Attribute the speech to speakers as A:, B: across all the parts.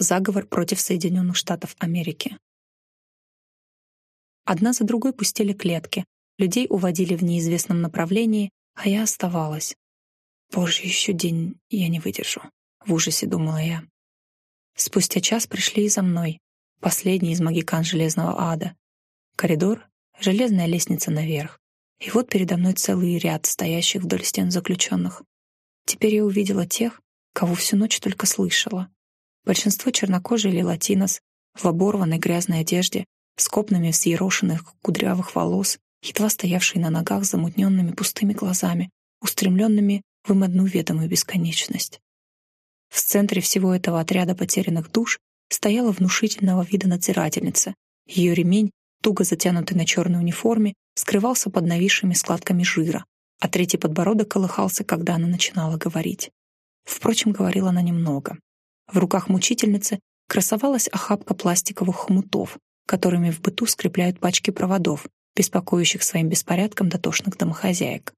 A: Заговор против Соединенных Штатов Америки. Одна за другой пустели клетки, людей уводили в неизвестном направлении, а я оставалась. Боже, еще день я не выдержу. В ужасе думала я. Спустя час пришли и за мной, последний из магикан Железного Ада. Коридор, железная лестница наверх. И вот передо мной целый ряд стоящих вдоль стен заключенных. Теперь я увидела тех, кого всю ночь только слышала. Большинство чернокожих или латинос, в оборванной грязной одежде, с копнами взъерошенных кудрявых волос, едва стоявшие на ногах замутненными пустыми глазами, устремленными в им одну ведомую бесконечность. В центре всего этого отряда потерянных душ стояла внушительного вида надзирательница. Ее ремень, туго затянутый на черной униформе, скрывался под нависшими складками жира, а третий подбородок колыхался, когда она начинала говорить. Впрочем, говорила она немного. В руках мучительницы красовалась охапка пластиковых хомутов, которыми в быту скрепляют пачки проводов, беспокоящих своим беспорядком дотошных домохозяек.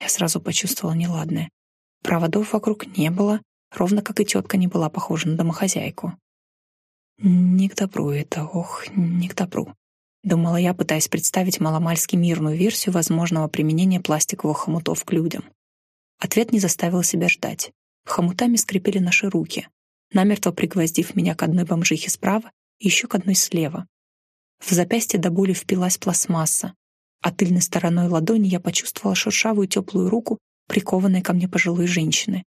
A: Я сразу почувствовала неладное. Проводов вокруг не было, ровно как и тетка не была похожа на домохозяйку. «Не к добру это, ох, не к добру», — думала я, пытаясь представить маломальски мирную версию возможного применения пластиковых хомутов к людям. Ответ не заставил себя ждать. Хомутами скрепили наши руки, намертво пригвоздив меня к одной бомжихе справа и еще к одной слева. В запястье до боли впилась пластмасса, а тыльной стороной ладони я почувствовала шершавую теплую руку, прикованной ко мне пожилой женщины.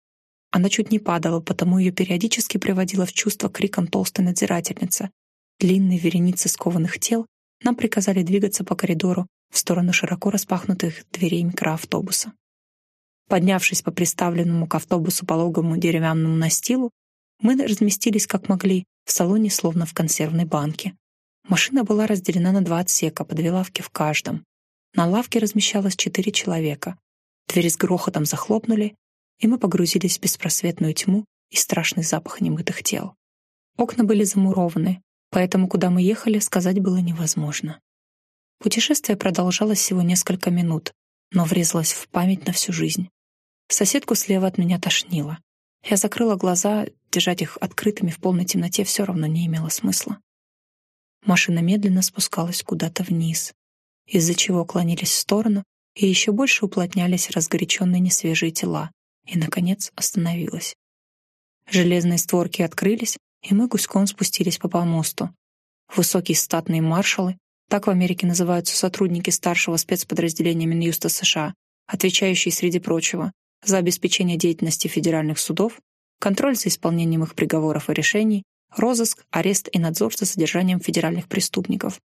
A: Она чуть не падала, потому ее периодически приводила в чувство криком толстой надзирательницы. Длинные вереницы скованных тел нам приказали двигаться по коридору в сторону широко распахнутых дверей микроавтобуса. Поднявшись по приставленному к автобусу пологому деревянному настилу, мы разместились как могли в салоне, словно в консервной банке. Машина была разделена на два отсека, по две лавки в каждом. На лавке размещалось четыре человека. Двери с грохотом захлопнули, и мы погрузились в беспросветную тьму и страшный запах немытых тел. Окна были замурованы, поэтому куда мы ехали, сказать было невозможно. Путешествие продолжалось всего несколько минут, но врезалось в память на всю жизнь. Соседку слева от меня тошнило. Я закрыла глаза, держать их открытыми в полной темноте все равно не имело смысла. Машина медленно спускалась куда-то вниз, из-за чего клонились в сторону и еще больше уплотнялись разгоряченные несвежие тела, и, наконец, остановилась. Железные створки открылись, и мы гуськом спустились по помосту. Высокие статные маршалы, так в Америке называются сотрудники старшего спецподразделения Минюста США, отвечающие, среди прочего, за обеспечение деятельности федеральных судов, контроль за исполнением их приговоров и решений, розыск, арест и надзор за содержанием федеральных преступников.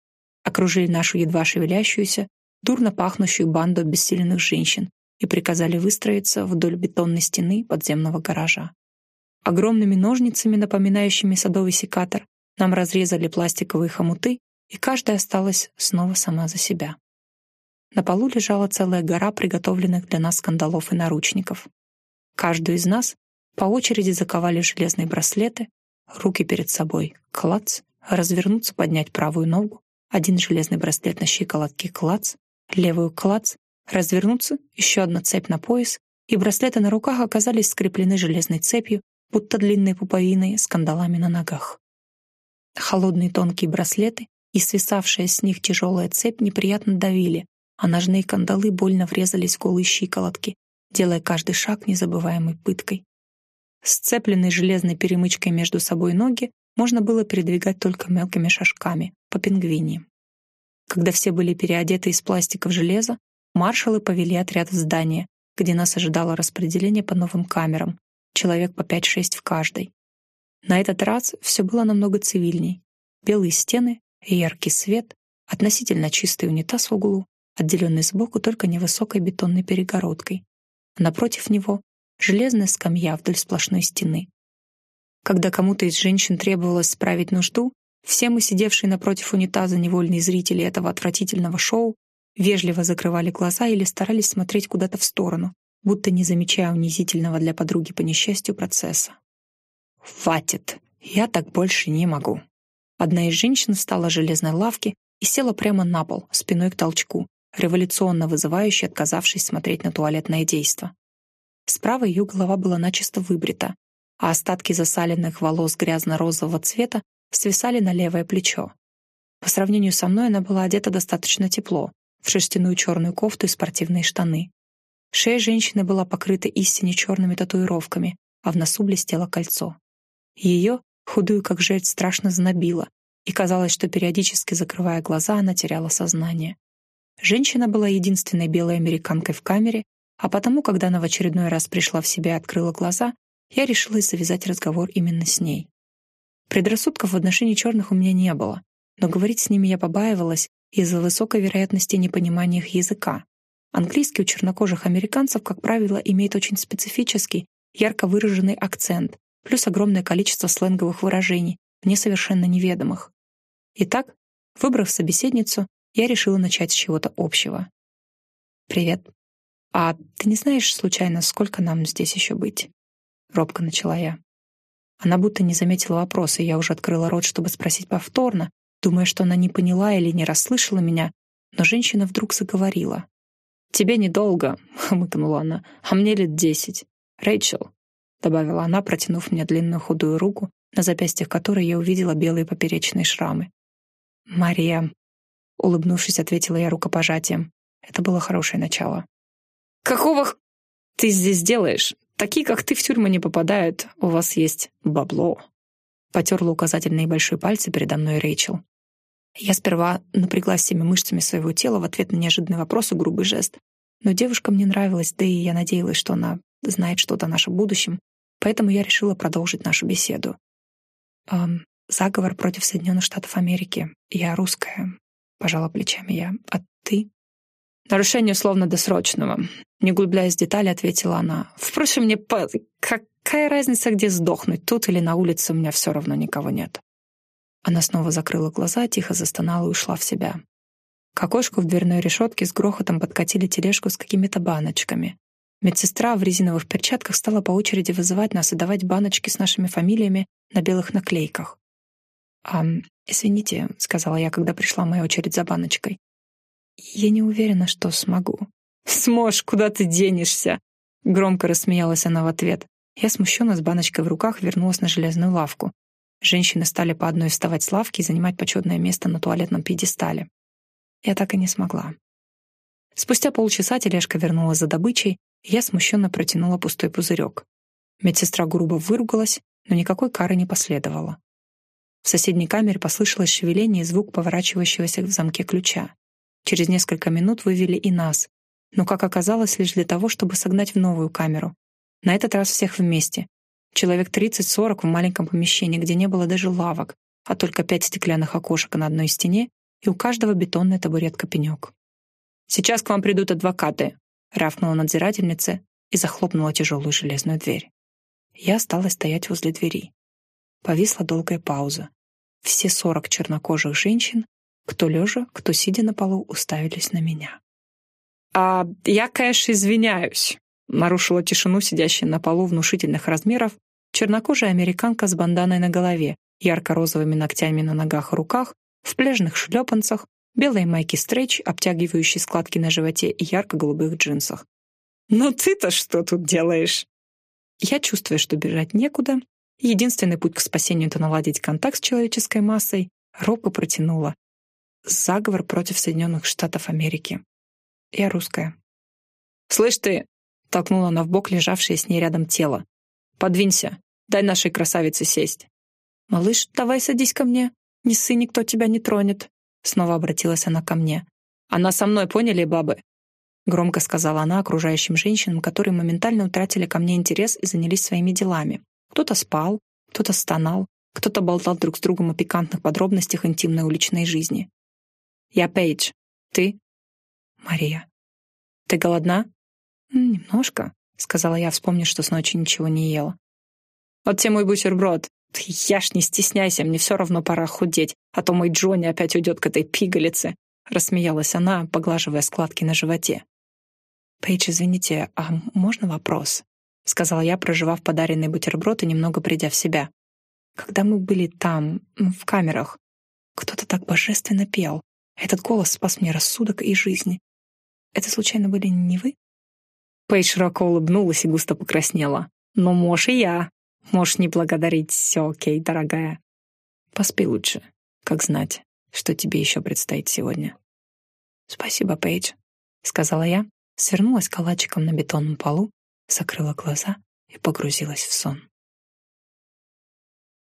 A: Окружили нашу едва шевелящуюся, дурно пахнущую банду обессиленных женщин, и приказали выстроиться вдоль бетонной стены подземного гаража. Огромными ножницами, напоминающими садовый секатор, нам разрезали пластиковые хомуты, и каждая осталась снова сама за себя. На полу лежала целая гора приготовленных для нас скандалов и наручников. Каждую из нас по очереди заковали железные браслеты, руки перед собой, клац, развернуться, поднять правую ногу, один железный браслет на щиколотке, клац, левую клац, развернуться, еще одна цепь на пояс, и браслеты на руках оказались скреплены железной цепью, будто длинные пуповины с кандалами на ногах. Холодные тонкие браслеты и свисавшая с них тяжелая цепь неприятно давили, а ножные кандалы больно врезались в голые щиколотки, делая каждый шаг незабываемой пыткой. Сцепленные железной перемычкой между собой ноги можно было передвигать только мелкими шажками, по пингвине. Когда все были переодеты из пластика в железо, маршалы повели отряд в здание, где нас ожидало распределение по новым камерам, человек по 5-6 в каждой. На этот раз все было намного цивильней. Белые стены, яркий свет, относительно чистый унитаз в углу, отделенный сбоку только невысокой бетонной перегородкой. А напротив него — железная скамья вдоль сплошной стены. Когда кому-то из женщин требовалось справить нужду, все мы, сидевшие напротив унитаза невольные зрители этого отвратительного шоу, вежливо закрывали глаза или старались смотреть куда-то в сторону, будто не замечая унизительного для подруги по несчастью процесса. «Хватит! Я так больше не могу!» Одна из женщин встала с железной лавки и села прямо на пол, спиной к толчку, революционно вызывающе отказавшись смотреть на туалетное действо. Справа ее голова была начисто выбрита, а остатки засаленных волос грязно-розового цвета свисали на левое плечо. По сравнению со мной она была одета достаточно тепло, в шерстяную черную кофту и спортивные штаны. Шея женщины была покрыта истине черными татуировками, а в носу блестело кольцо. Ее, худую как жерть, страшно знобило, и казалось, что периодически закрывая глаза, она теряла сознание. Женщина была единственной белой американкой в камере, а потому, когда она в очередной раз пришла в себя и открыла глаза, я решила завязать разговор именно с ней. Предрассудков в отношении черных у меня не было, но говорить с ними я побаивалась из-за высокой вероятности непонимания их языка. Английский у чернокожих американцев, как правило, имеет очень специфический, ярко выраженный акцент, плюс огромное количество сленговых выражений, мне совершенно неведомых. Итак, выбрав собеседницу, я решила начать с чего-то общего. «Привет. А ты не знаешь, случайно, сколько нам здесь еще быть?» Робко начала я. Она будто не заметила вопроса, и я уже открыла рот, чтобы спросить повторно, думая, что она не поняла или не расслышала меня, но женщина вдруг заговорила. «Тебе недолго», — хмыкнула она, — «а мне лет десять. Рэйчел», — добавила она, протянув мне длинную худую руку, на запястьях которой я увидела белые поперечные шрамы. «Мария», — улыбнувшись, ответила я рукопожатием. Это было хорошее начало. «Какого ты здесь делаешь? Такие, как ты, в тюрьму не попадают. У вас есть бабло». Потерла указательные большие пальцы передо мной Рэйчел. Я сперва напряглась всеми мышцами своего тела в ответ на неожиданный вопрос и грубый жест. Но девушка мне нравилась, да и я надеялась, что она знает что-то о нашем будущем, поэтому я решила продолжить нашу беседу. «Эм, заговор против Соединенных Штатов Америки. Я русская», — пожала плечами я. «А ты?» «Нарушение условно-досрочного», — не углубляясь в детали, ответила она. «Впрочем, мне по... какая разница, где сдохнуть, тут или на улице, у меня все равно никого нет». Она снова закрыла глаза, тихо застонала и ушла в себя. К окошку в дверной решетке с грохотом подкатили тележку с какими-то баночками. Медсестра в резиновых перчатках стала по очереди вызывать нас и давать баночки с нашими фамилиями на белых наклейках. «А, извините», — сказала я, когда пришла моя очередь за баночкой. «Я не уверена, что смогу». «Сможешь, куда ты денешься?» Громко рассмеялась она в ответ. Я смущенно с баночкой в руках вернулась на железную лавку. Женщины стали по одной вставать с лавки и занимать почетное место на туалетном пьедестале. Я так и не смогла. Спустя полчаса тележка вернулась за добычей, и я смущенно протянула пустой пузырек. Медсестра грубо выругалась, но никакой кары не последовало. В соседней камере послышалось шевеление и звук поворачивающегося в замке ключа. Через несколько минут вывели и нас, но, как оказалось, лишь для того, чтобы согнать в новую камеру. На этот раз всех вместе, Человек 30-40 в маленьком помещении, где не было даже лавок, а только пять стеклянных окошек на одной стене, и у каждого бетонная табуретка-пенек. «Сейчас к вам придут адвокаты», — равкнула надзирательница и захлопнула тяжелую железную дверь. Я осталась стоять возле двери. Повисла долгая пауза. Все сорок чернокожих женщин, кто лежа, кто сидя на полу, уставились на меня. «А я, конечно, извиняюсь», — нарушила тишину сидящая на полу внушительных размеров чернокожая американка с банданой на голове, ярко-розовыми ногтями на ногах и руках, в пляжных шлепанцах, белой майке стретч, обтягивающей складки на животе и ярко-голубых джинсах. «Ну ты-то что тут делаешь?» Я чувствую, что бежать некуда. Единственный путь к спасению — это наладить контакт с человеческой массой. Робко протянула. Заговор против Соединенных Штатов Америки. Я русская. «Слышь ты!» — толкнула она в бок лежавшее с ней рядом тело. «Подвинься!» Дай нашей красавице сесть. «Малыш, давай садись ко мне. Не ссы, никто тебя не тронет». Снова обратилась она ко мне. «Она со мной, поняли, бабы?» Громко сказала она окружающим женщинам, которые моментально утратили ко мне интерес и занялись своими делами. Кто-то спал, кто-то стонал, кто-то болтал друг с другом о пикантных подробностях интимной уличной жизни. «Я Пейдж. Ты?» «Мария». «Ты голодна?» «Немножко», — сказала я, вспомнив, что с ночи ничего не ела. Вот тебе мой бутерброд. Я ж не стесняйся, мне все равно пора худеть, а то мой Джонни опять уйдет к этой пигалице. Рассмеялась она, поглаживая складки на животе. «Пейдж, извините, а можно вопрос?» — сказала я, проживав подаренный бутерброд и немного придя в себя. «Когда мы были там, в камерах, кто-то так божественно пел. Этот голос спас мне рассудок и жизнь. Это случайно были не вы?» Пейдж широко улыбнулась и густо покраснела. «Но, может, и я. Можешь не благодарить, все окей, дорогая. Поспи лучше, как знать, что тебе еще предстоит сегодня. Спасибо, Пейдж, сказала я, свернулась калачиком на бетонном полу, закрыла глаза и погрузилась в сон.